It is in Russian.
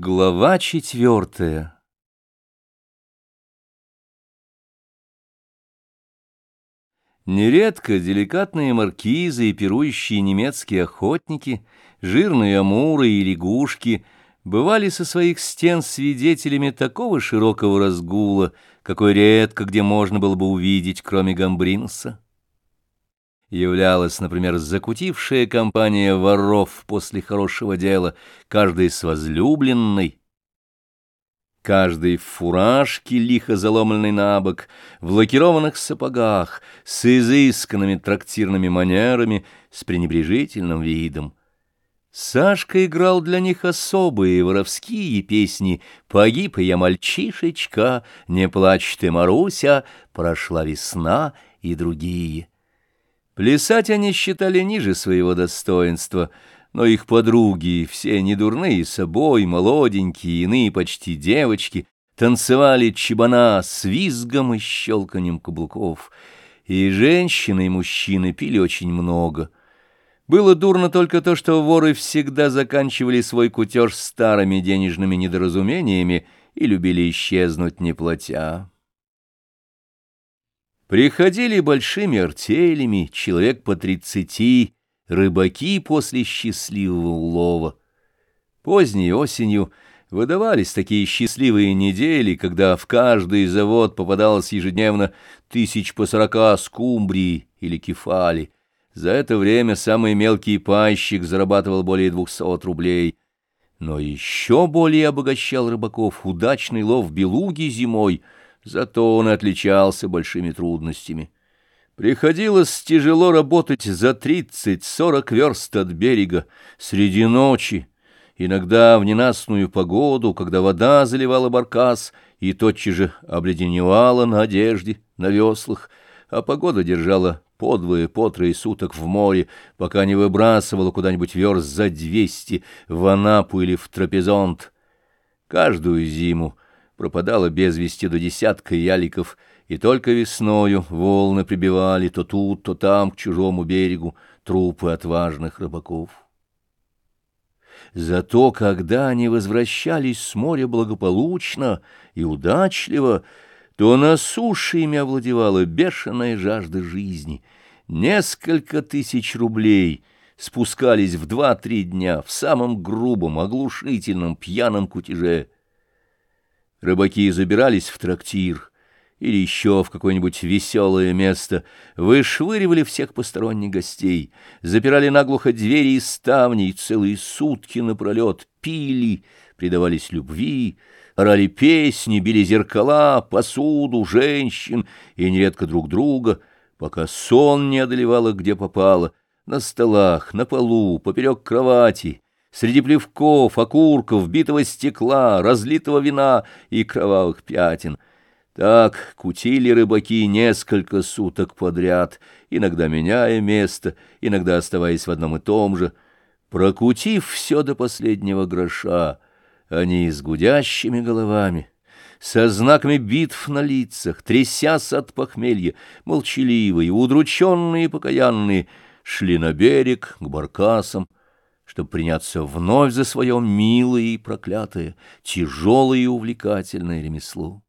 Глава четвертая Нередко деликатные маркизы и пирующие немецкие охотники, жирные амуры и лягушки бывали со своих стен свидетелями такого широкого разгула, какой редко где можно было бы увидеть, кроме Гамбринуса являлась, например, закутившая компания воров после хорошего дела, каждый с возлюбленной, каждый в фуражке, лихо заломленной на бок, в лакированных сапогах, с изысканными трактирными манерами, с пренебрежительным видом. Сашка играл для них особые воровские песни «Погиб я, мальчишечка», «Не плачь ты, Маруся», «Прошла весна» и другие. Плясать они считали ниже своего достоинства, но их подруги, все недурные собой, молоденькие, иные почти девочки, танцевали чебана с визгом и щелканием каблуков. И женщины, и мужчины пили очень много. Было дурно только то, что воры всегда заканчивали свой кутеж старыми денежными недоразумениями и любили исчезнуть, не платя. Приходили большими артелями, человек по тридцати, рыбаки после счастливого улова. Поздней осенью выдавались такие счастливые недели, когда в каждый завод попадалось ежедневно тысяч по сорока скумбрии или кефали. За это время самый мелкий пайщик зарабатывал более двухсот рублей. Но еще более обогащал рыбаков удачный лов белуги зимой — Зато он отличался большими трудностями. Приходилось тяжело работать за тридцать-сорок верст от берега, среди ночи, иногда в ненастную погоду, когда вода заливала баркас и тотчас же обледеневала на одежде, на веслах, а погода держала по двое, по трое суток в море, пока не выбрасывала куда-нибудь верст за двести в Анапу или в Трапезонт. Каждую зиму пропадало без вести до десятка яликов, и только весною волны прибивали то тут, то там к чужому берегу трупы отважных рыбаков. Зато когда они возвращались с моря благополучно и удачливо, то на суше ими овладевала бешеная жажда жизни. Несколько тысяч рублей спускались в два-три дня в самом грубом, оглушительном, пьяном кутеже — Рыбаки забирались в трактир или еще в какое-нибудь веселое место, вышвыривали всех посторонних гостей, запирали наглухо двери и ставни и целые сутки напролет пили, предавались любви, орали песни, били зеркала, посуду, женщин и нередко друг друга, пока сон не одолевало где попало, на столах, на полу, поперек кровати — среди плевков, окурков, битого стекла, разлитого вина и кровавых пятен. Так кутили рыбаки несколько суток подряд, иногда меняя место, иногда оставаясь в одном и том же. Прокутив все до последнего гроша, они с гудящими головами, со знаками битв на лицах, трясясь от похмелья, молчаливые, удрученные и покаянные, шли на берег к баркасам, чтобы приняться вновь за свое милое и проклятое, тяжелое и увлекательное ремесло.